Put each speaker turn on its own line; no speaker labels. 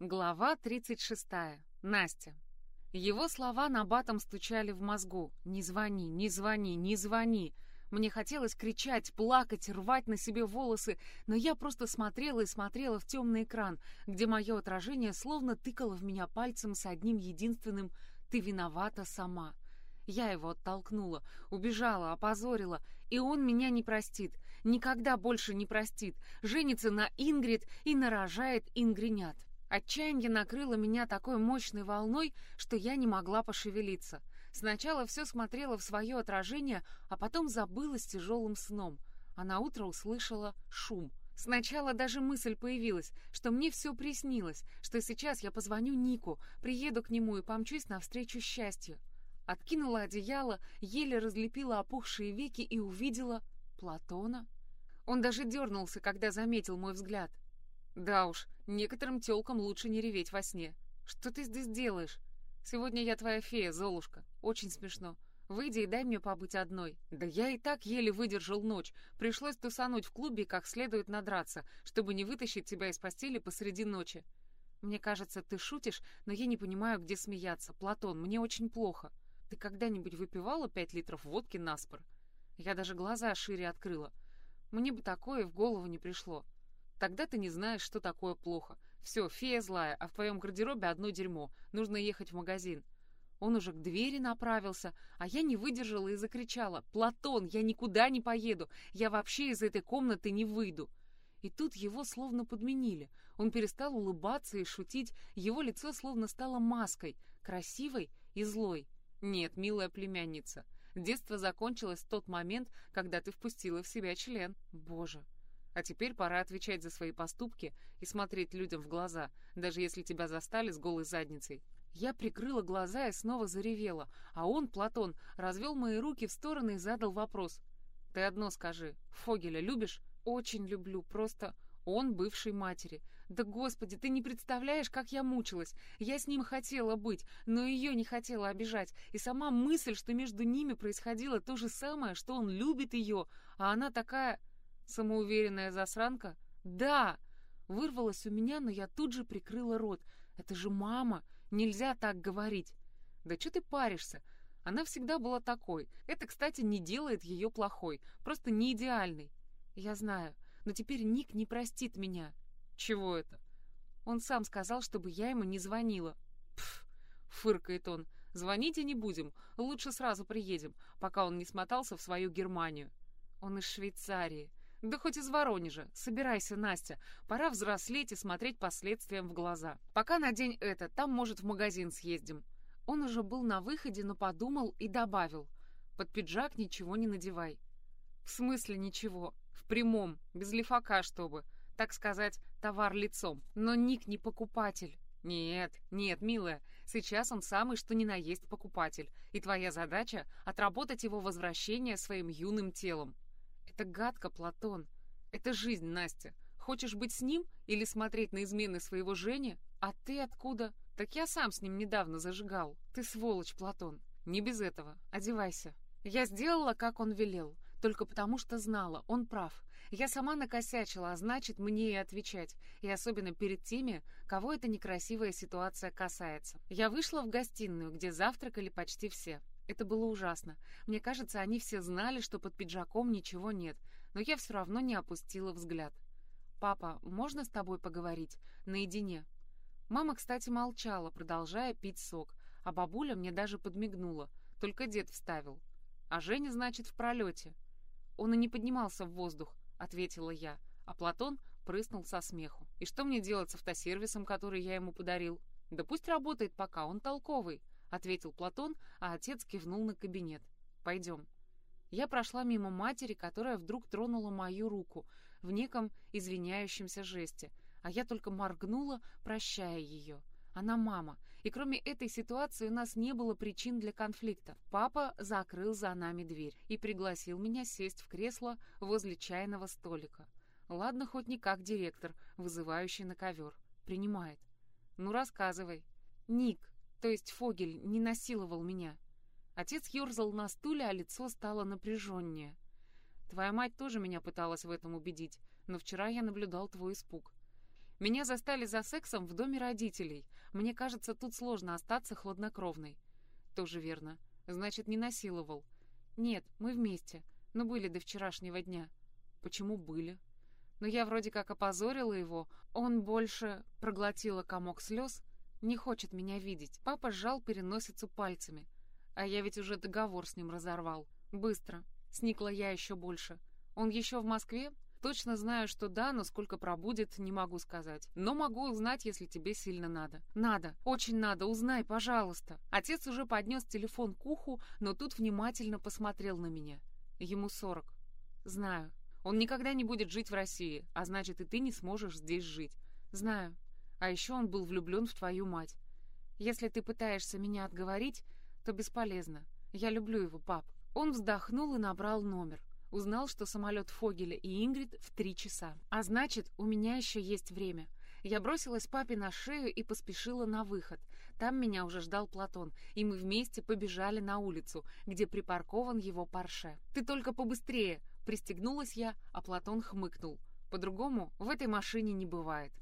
Глава 36. Настя. Его слова на батом стучали в мозгу. «Не звони, не звони, не звони!» Мне хотелось кричать, плакать, рвать на себе волосы, но я просто смотрела и смотрела в темный экран, где мое отражение словно тыкало в меня пальцем с одним единственным «ты виновата сама». Я его оттолкнула, убежала, опозорила, и он меня не простит, никогда больше не простит, женится на Ингрид и нарожает Ингринят. Отчаяние накрыло меня такой мощной волной, что я не могла пошевелиться. Сначала все смотрела в свое отражение, а потом забыла с тяжелым сном. А на утро услышала шум. Сначала даже мысль появилась, что мне все приснилось, что сейчас я позвоню Нику, приеду к нему и помчусь навстречу счастью. Откинула одеяло, еле разлепила опухшие веки и увидела Платона. Он даже дернулся, когда заметил мой взгляд. Да уж, некоторым тёлкам лучше не реветь во сне. Что ты здесь делаешь? Сегодня я твоя фея, Золушка. Очень смешно. Выйди и дай мне побыть одной. Да я и так еле выдержал ночь. Пришлось тусануть в клубе как следует надраться, чтобы не вытащить тебя из постели посреди ночи. Мне кажется, ты шутишь, но я не понимаю, где смеяться. Платон, мне очень плохо. Ты когда-нибудь выпивала пять литров водки наспор? Я даже глаза шире открыла. Мне бы такое в голову не пришло. Тогда ты не знаешь, что такое плохо. Все, фея злая, а в твоем гардеробе одно дерьмо. Нужно ехать в магазин. Он уже к двери направился, а я не выдержала и закричала. «Платон, я никуда не поеду! Я вообще из этой комнаты не выйду!» И тут его словно подменили. Он перестал улыбаться и шутить, его лицо словно стало маской, красивой и злой. «Нет, милая племянница, детство закончилось в тот момент, когда ты впустила в себя член. Боже, а теперь пора отвечать за свои поступки и смотреть людям в глаза, даже если тебя застали с голой задницей. Я прикрыла глаза и снова заревела, а он, Платон, развел мои руки в стороны и задал вопрос. «Ты одно скажи, Фогеля любишь?» «Очень люблю, просто...» Он бывший матери. Да господи, ты не представляешь, как я мучилась. Я с ним хотела быть, но ее не хотела обижать. И сама мысль, что между ними происходило то же самое, что он любит ее, а она такая... Самоуверенная засранка? Да! Вырвалась у меня, но я тут же прикрыла рот. Это же мама! Нельзя так говорить. Да что ты паришься? Она всегда была такой. Это, кстати, не делает ее плохой. Просто не идеальной. Я знаю. Но теперь Ник не простит меня. Чего это? Он сам сказал, чтобы я ему не звонила. Пф, фыркает он. Звоните не будем. Лучше сразу приедем, пока он не смотался в свою Германию. Он из Швейцарии. Да хоть из Воронежа. Собирайся, Настя. Пора взрослеть и смотреть последствиям в глаза. Пока на день это, там, может, в магазин съездим. Он уже был на выходе, но подумал и добавил. Под пиджак ничего не надевай. В смысле ничего? В прямом, без лифака, чтобы. Так сказать, товар лицом. Но Ник не покупатель. Нет, нет, милая, сейчас он самый что ни на есть покупатель, и твоя задача — отработать его возвращение своим юным телом. Это гадко, Платон. Это жизнь, Настя. Хочешь быть с ним или смотреть на измены своего Жени? А ты откуда? Так я сам с ним недавно зажигал. Ты сволочь, Платон. Не без этого. Одевайся. Я сделала, как он велел, только потому что знала, он прав. Я сама накосячила, а значит, мне и отвечать. И особенно перед теми, кого эта некрасивая ситуация касается. Я вышла в гостиную, где завтракали почти все. Это было ужасно. Мне кажется, они все знали, что под пиджаком ничего нет, но я все равно не опустила взгляд. «Папа, можно с тобой поговорить? Наедине?» Мама, кстати, молчала, продолжая пить сок, а бабуля мне даже подмигнула, только дед вставил. «А Женя, значит, в пролете». «Он и не поднимался в воздух», — ответила я, а Платон прыснул со смеху. «И что мне делать с автосервисом, который я ему подарил? Да пусть работает пока, он толковый». — ответил Платон, а отец кивнул на кабинет. «Пойдем». Я прошла мимо матери, которая вдруг тронула мою руку в неком извиняющемся жесте, а я только моргнула, прощая ее. Она мама, и кроме этой ситуации у нас не было причин для конфликта. Папа закрыл за нами дверь и пригласил меня сесть в кресло возле чайного столика. Ладно, хоть не как директор, вызывающий на ковер. Принимает. Ну, рассказывай. Ник, то есть Фогель не насиловал меня. Отец ерзал на стуле, а лицо стало напряженнее. Твоя мать тоже меня пыталась в этом убедить, но вчера я наблюдал твой испуг. Меня застали за сексом в доме родителей. Мне кажется, тут сложно остаться хладнокровной. Тоже верно. Значит, не насиловал. Нет, мы вместе, но были до вчерашнего дня. Почему были? Но я вроде как опозорила его. Он больше проглотила комок слез, не хочет меня видеть. Папа сжал переносицу пальцами. А я ведь уже договор с ним разорвал. Быстро. Сникла я еще больше. Он еще в Москве? Точно знаю, что да, но сколько пробудет, не могу сказать. Но могу узнать, если тебе сильно надо. Надо, очень надо, узнай, пожалуйста. Отец уже поднес телефон к уху, но тут внимательно посмотрел на меня. Ему сорок. Знаю. Он никогда не будет жить в России, а значит, и ты не сможешь здесь жить. Знаю. А еще он был влюблен в твою мать. Если ты пытаешься меня отговорить, то бесполезно. Я люблю его, пап. Он вздохнул и набрал номер. Узнал, что самолет Фогеля и Ингрид в три часа. А значит, у меня еще есть время. Я бросилась папе на шею и поспешила на выход. Там меня уже ждал Платон, и мы вместе побежали на улицу, где припаркован его парше. «Ты только побыстрее!» Пристегнулась я, а Платон хмыкнул. По-другому в этой машине не бывает.